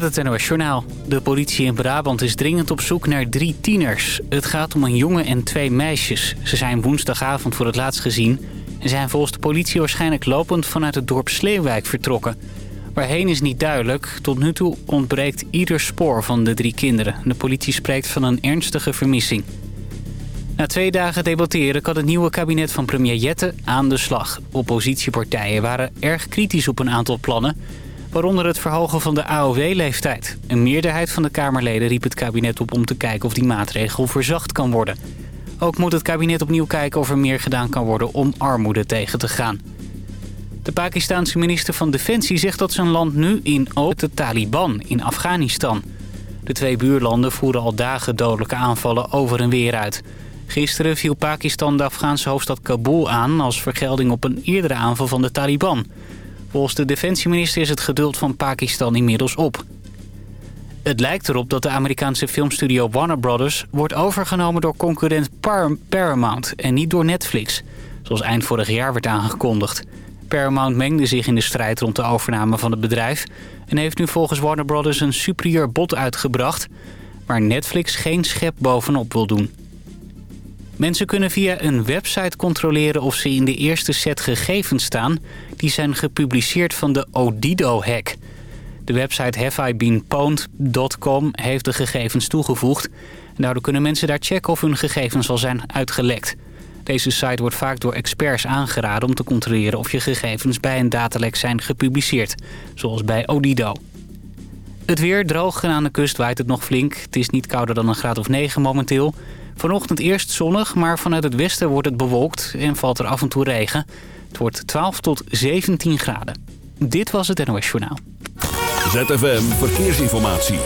met het NOS Journaal. De politie in Brabant is dringend op zoek naar drie tieners. Het gaat om een jongen en twee meisjes. Ze zijn woensdagavond voor het laatst gezien... en zijn volgens de politie waarschijnlijk lopend vanuit het dorp Sleeuwijk vertrokken. Waarheen is niet duidelijk. Tot nu toe ontbreekt ieder spoor van de drie kinderen. De politie spreekt van een ernstige vermissing. Na twee dagen debatteren kan het nieuwe kabinet van premier Jette aan de slag. Oppositiepartijen waren erg kritisch op een aantal plannen... waaronder het verhogen van de AOW-leeftijd. Een meerderheid van de Kamerleden riep het kabinet op om te kijken of die maatregel verzacht kan worden. Ook moet het kabinet opnieuw kijken of er meer gedaan kan worden om armoede tegen te gaan. De Pakistanse minister van Defensie zegt dat zijn land nu in ook de Taliban in Afghanistan. De twee buurlanden voeren al dagen dodelijke aanvallen over en weer uit... Gisteren viel Pakistan de Afghaanse hoofdstad Kabul aan... als vergelding op een eerdere aanval van de Taliban. Volgens de defensieminister is het geduld van Pakistan inmiddels op. Het lijkt erop dat de Amerikaanse filmstudio Warner Brothers... wordt overgenomen door concurrent Paramount en niet door Netflix. Zoals eind vorig jaar werd aangekondigd. Paramount mengde zich in de strijd rond de overname van het bedrijf... en heeft nu volgens Warner Brothers een superieur bod uitgebracht... waar Netflix geen schep bovenop wil doen. Mensen kunnen via een website controleren of ze in de eerste set gegevens staan... die zijn gepubliceerd van de Odido-hack. De website haveibeenpwned.com heeft de gegevens toegevoegd. En daardoor kunnen mensen daar checken of hun gegevens al zijn uitgelekt. Deze site wordt vaak door experts aangeraden om te controleren... of je gegevens bij een datalek zijn gepubliceerd, zoals bij Odido. Het weer droog en aan de kust waait het nog flink. Het is niet kouder dan een graad of 9 momenteel... Vanochtend eerst zonnig, maar vanuit het westen wordt het bewolkt en valt er af en toe regen. Het wordt 12 tot 17 graden. Dit was het NOS Journaal. ZFM Verkeersinformatie.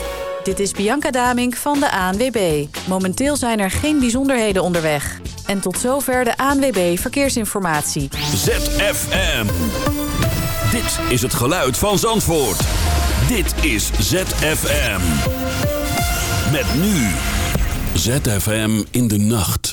Dit is Bianca Damink van de ANWB. Momenteel zijn er geen bijzonderheden onderweg. En tot zover de ANWB Verkeersinformatie. ZFM. Dit is het geluid van Zandvoort. Dit is ZFM. Met nu... ZFM in de nacht.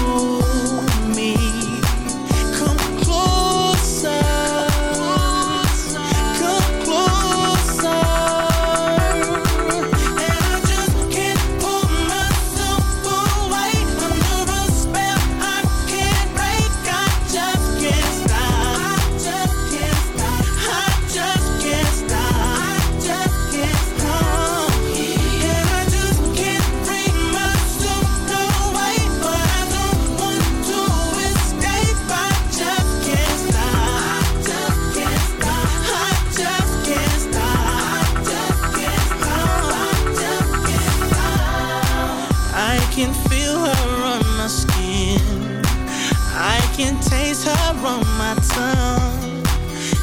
can taste her on my tongue.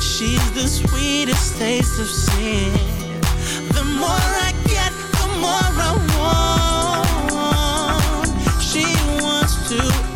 She's the sweetest taste of sin. The more I get, the more I want. She wants to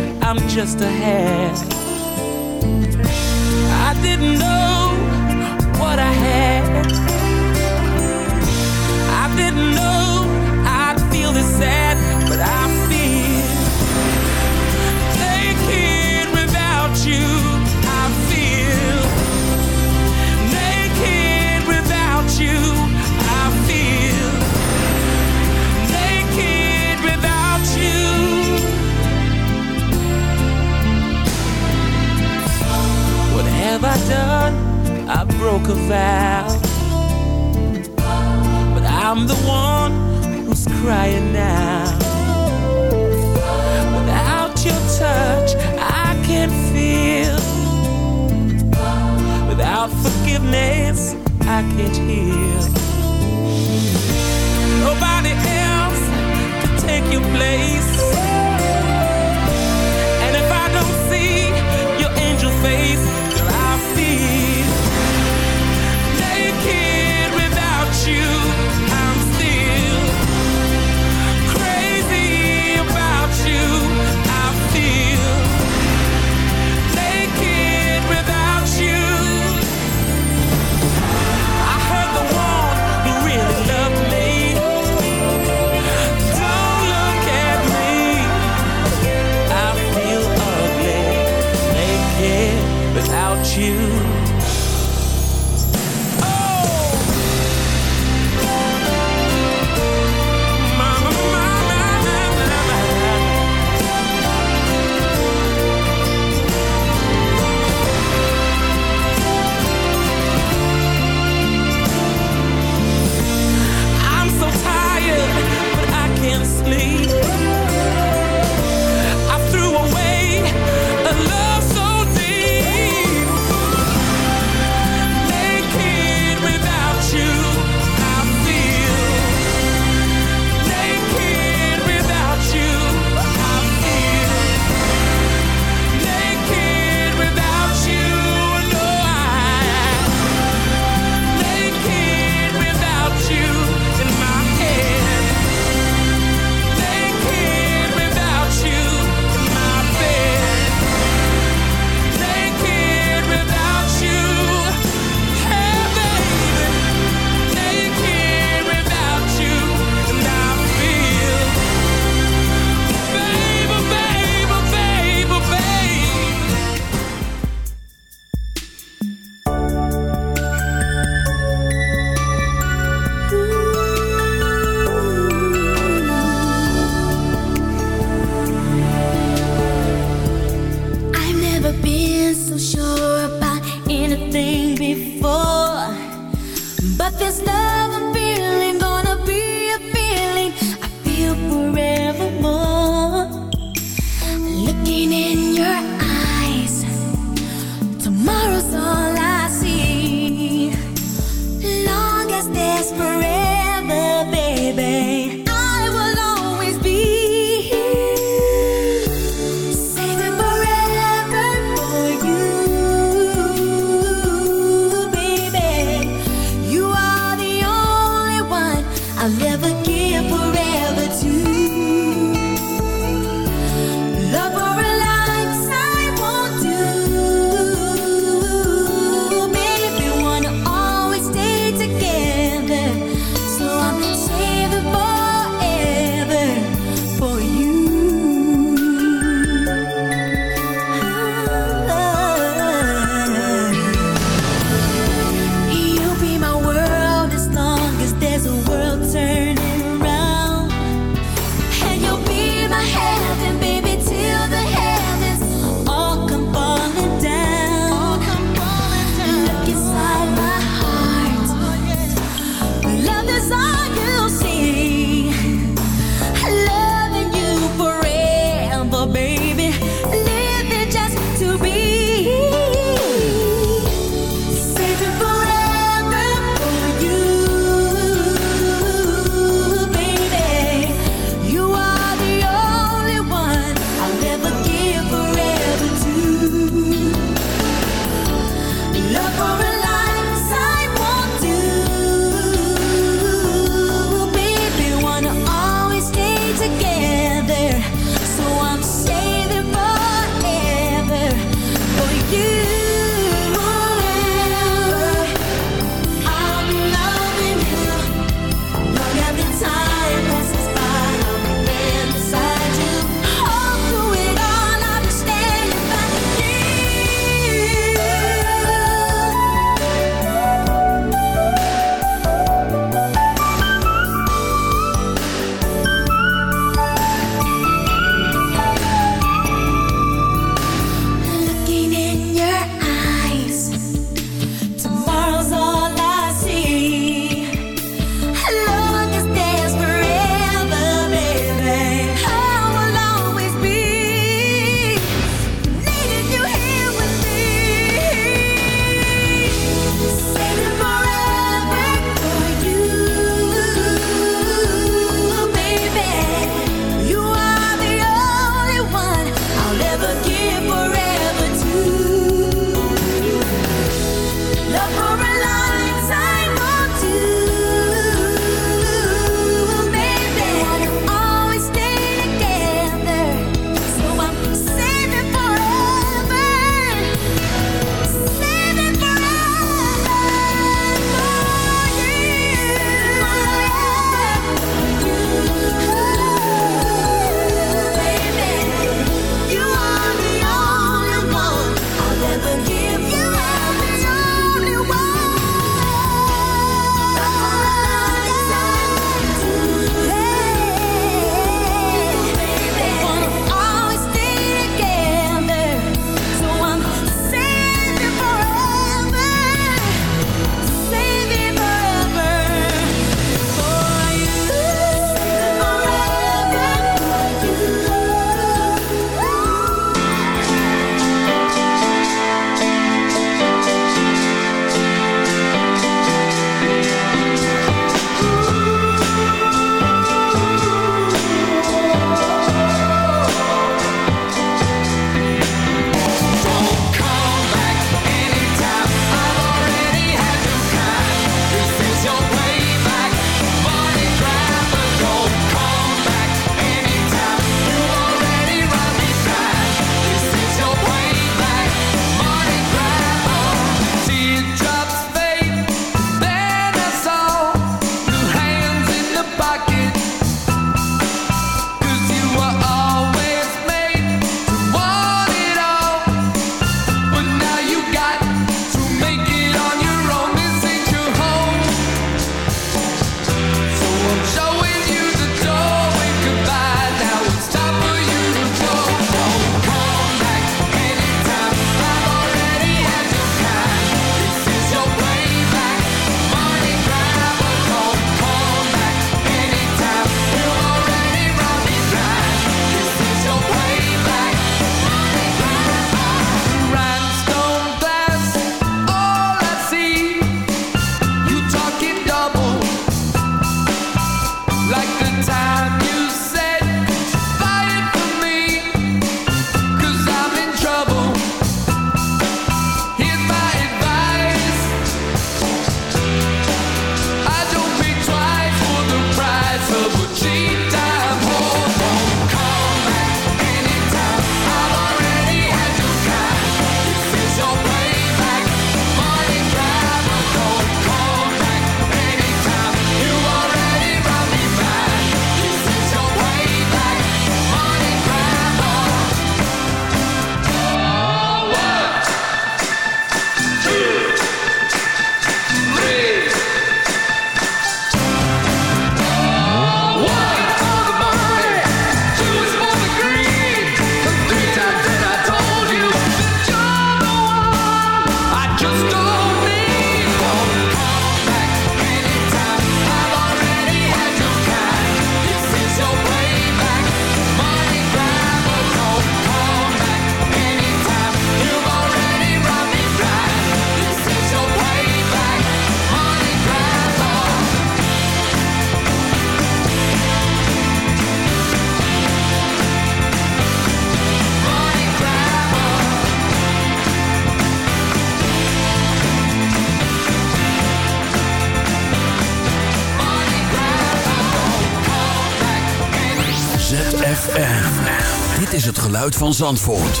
van Zandvoort.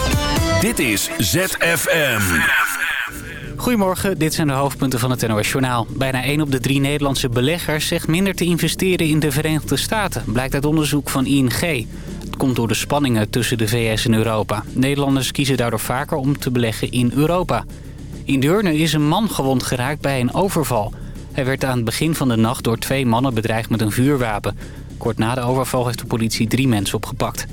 Dit is ZFM. Goedemorgen, dit zijn de hoofdpunten van het NOS Journaal. Bijna 1 op de 3 Nederlandse beleggers zegt minder te investeren in de Verenigde Staten. Blijkt uit onderzoek van ING. Het komt door de spanningen tussen de VS en Europa. Nederlanders kiezen daardoor vaker om te beleggen in Europa. In Deurne is een man gewond geraakt bij een overval. Hij werd aan het begin van de nacht door twee mannen bedreigd met een vuurwapen. Kort na de overval heeft de politie drie mensen opgepakt.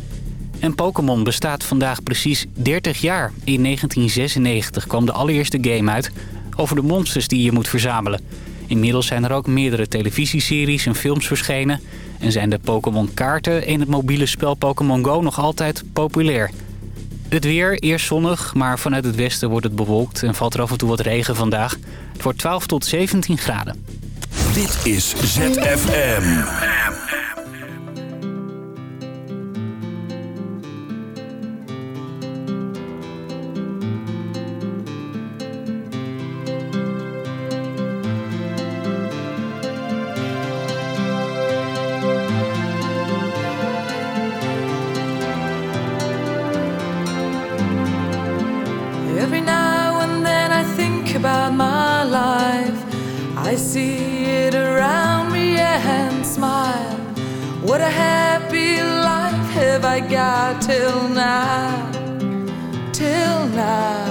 En Pokémon bestaat vandaag precies 30 jaar. In 1996 kwam de allereerste game uit over de monsters die je moet verzamelen. Inmiddels zijn er ook meerdere televisieseries en films verschenen... en zijn de Pokémon-kaarten en het mobiele spel Pokémon Go nog altijd populair. Het weer, eerst zonnig, maar vanuit het westen wordt het bewolkt... en valt er af en toe wat regen vandaag. Het wordt 12 tot 17 graden. Dit is ZFM. Till now, till now.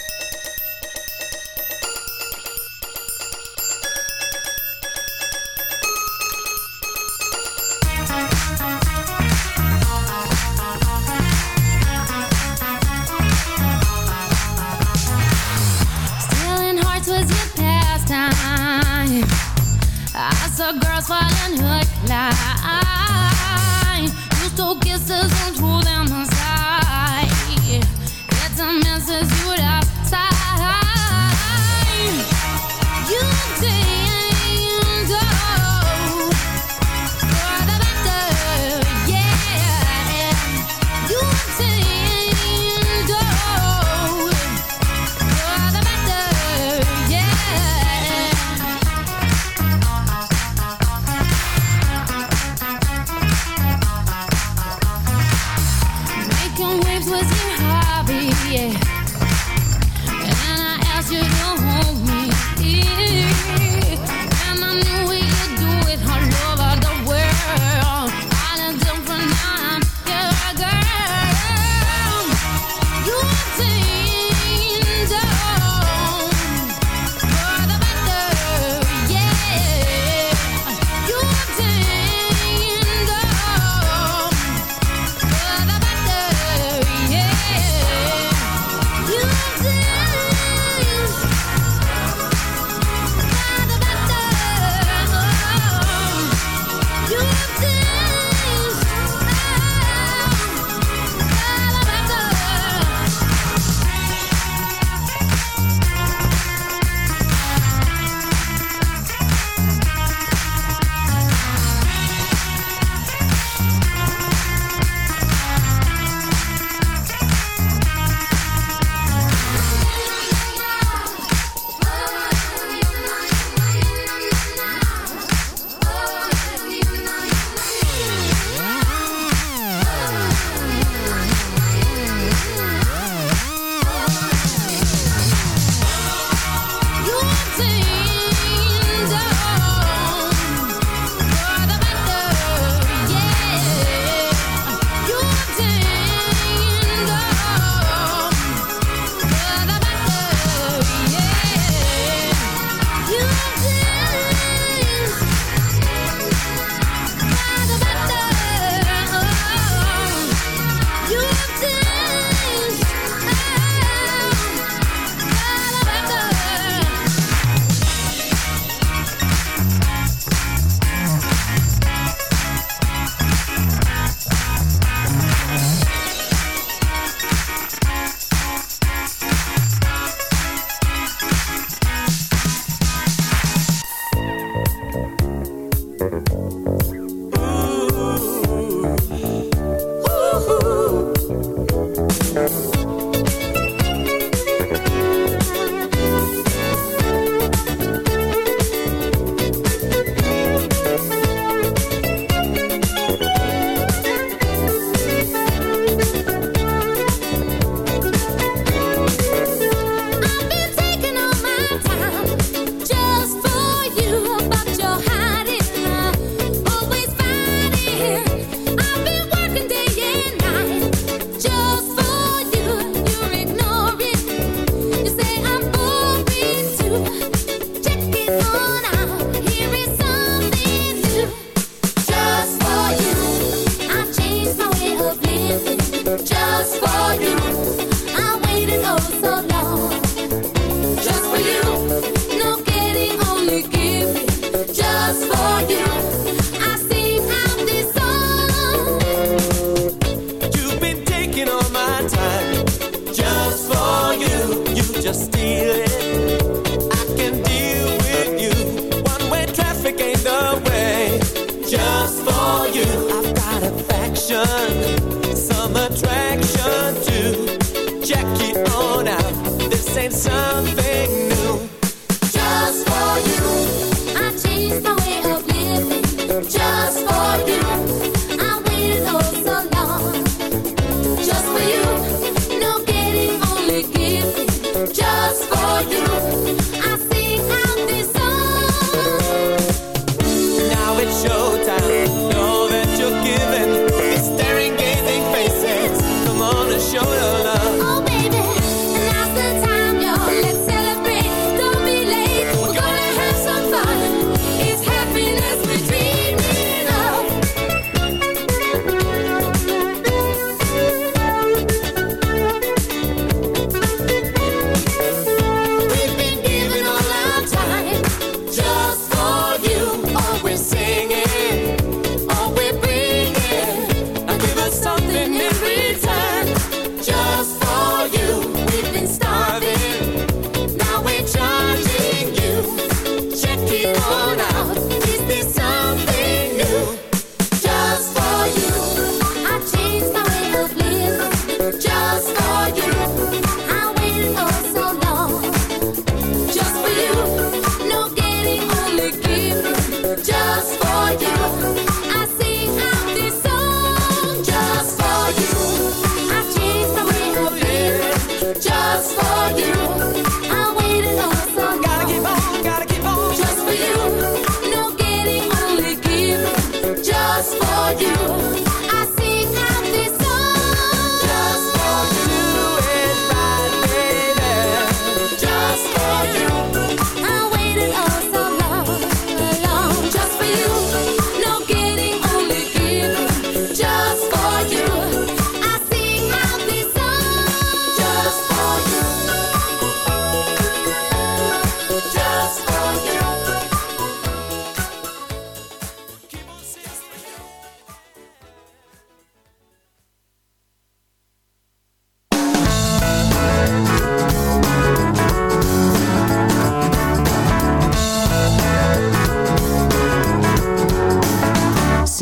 something.